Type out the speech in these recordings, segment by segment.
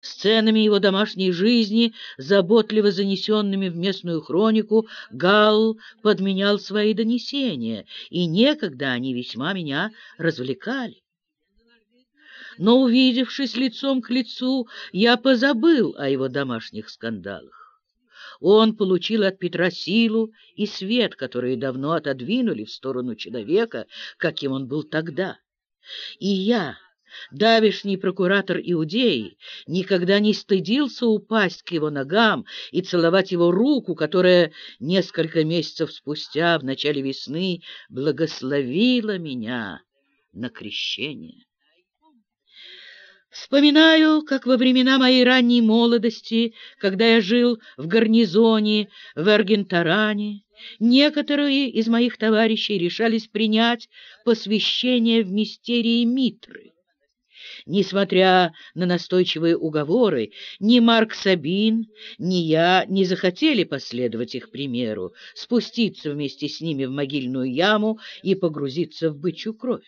Сценами его домашней жизни, заботливо занесенными в местную хронику, Галл подменял свои донесения, и некогда они весьма меня развлекали. Но, увидевшись лицом к лицу, я позабыл о его домашних скандалах. Он получил от Петра силу и свет, которые давно отодвинули в сторону человека, каким он был тогда. И я Давишний прокуратор Иудеи никогда не стыдился упасть к его ногам и целовать его руку, которая несколько месяцев спустя, в начале весны, благословила меня на крещение. Вспоминаю, как во времена моей ранней молодости, когда я жил в гарнизоне в Эргентаране, некоторые из моих товарищей решались принять посвящение в мистерии Митры. Несмотря на настойчивые уговоры, ни Марк Сабин, ни я не захотели последовать их примеру, спуститься вместе с ними в могильную яму и погрузиться в бычью кровь.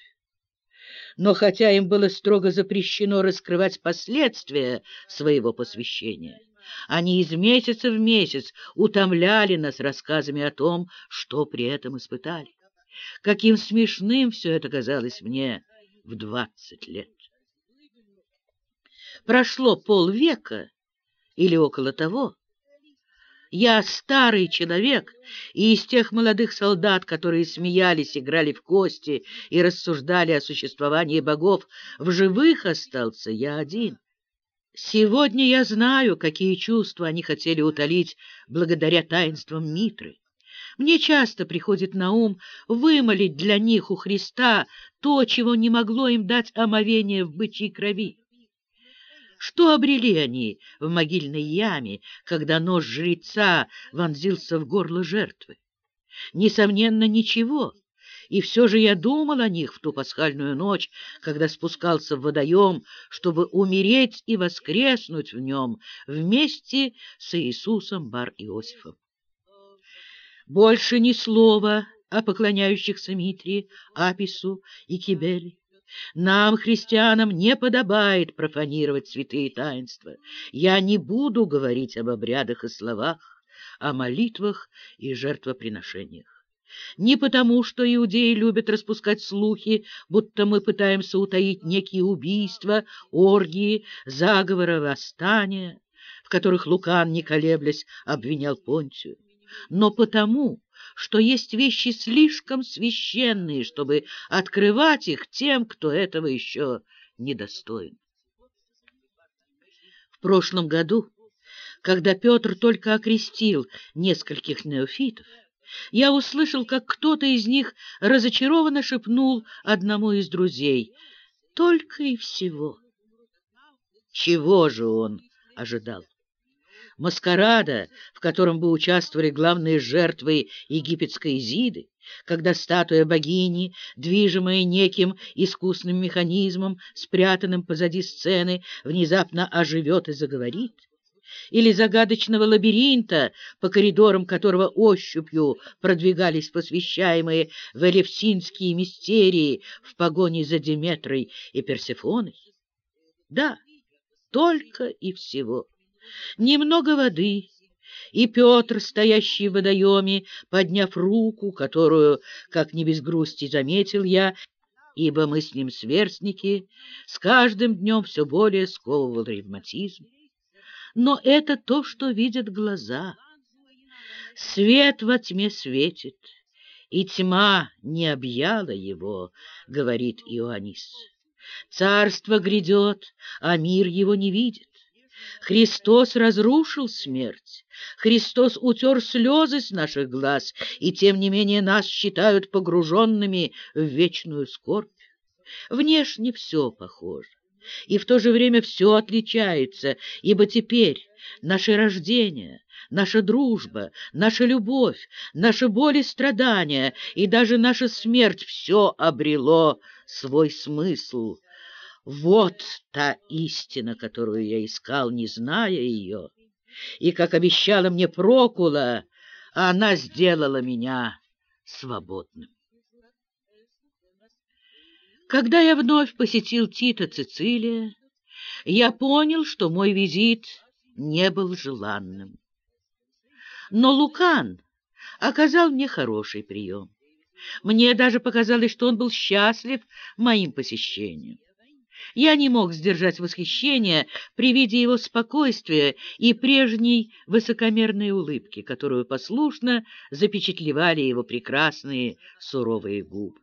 Но хотя им было строго запрещено раскрывать последствия своего посвящения, они из месяца в месяц утомляли нас рассказами о том, что при этом испытали. Каким смешным все это казалось мне в двадцать лет. Прошло полвека или около того. Я старый человек, и из тех молодых солдат, которые смеялись, играли в кости и рассуждали о существовании богов, в живых остался я один. Сегодня я знаю, какие чувства они хотели утолить благодаря таинствам Митры. Мне часто приходит на ум вымолить для них у Христа то, чего не могло им дать омовение в бычьей крови. Что обрели они в могильной яме, когда нож жреца вонзился в горло жертвы? Несомненно, ничего. И все же я думал о них в ту пасхальную ночь, когда спускался в водоем, чтобы умереть и воскреснуть в нем вместе с Иисусом Бар-Иосифом. Больше ни слова о поклоняющихся Митрии, Апису и Кибеле. Нам, христианам, не подобает профанировать святые таинства. Я не буду говорить об обрядах и словах, о молитвах и жертвоприношениях. Не потому, что иудеи любят распускать слухи, будто мы пытаемся утаить некие убийства, оргии, заговоры, восстания, в которых Лукан, не колеблясь, обвинял Понтию, но потому, что есть вещи слишком священные, чтобы открывать их тем, кто этого еще недостоин. В прошлом году, когда Петр только окрестил нескольких неофитов, я услышал, как кто-то из них разочарованно шепнул одному из друзей «Только и всего». Чего же он ожидал? Маскарада, в котором бы участвовали главные жертвы египетской Изиды, когда статуя богини, движимая неким искусным механизмом, спрятанным позади сцены, внезапно оживет и заговорит, или загадочного лабиринта, по коридорам которого ощупью продвигались посвящаемые в элевсинские мистерии в погоне за Деметрой и Персефоной? Да, только и всего немного воды, и Петр, стоящий в водоеме, подняв руку, которую, как не без грусти заметил я, ибо мы с ним сверстники, с каждым днем все более сковывал ревматизм. Но это то, что видят глаза. Свет во тьме светит, и тьма не объяла его, говорит Иоаннис. Царство грядет, а мир его не видит. Христос разрушил смерть. Христос утер слезы с наших глаз, и тем не менее нас считают погруженными в вечную скорбь. Внешне все похоже, и в то же время все отличается, ибо теперь наше рождение, наша дружба, наша любовь, наши боли, страдания и даже наша смерть все обрело свой смысл — вот та истина, которую я искал, не зная ее. И, как обещала мне Прокула, она сделала меня свободным. Когда я вновь посетил Тита Цицилия, я понял, что мой визит не был желанным. Но Лукан оказал мне хороший прием. Мне даже показалось, что он был счастлив моим посещением. Я не мог сдержать восхищения при виде его спокойствия и прежней высокомерной улыбки, которую послушно запечатлевали его прекрасные суровые губы.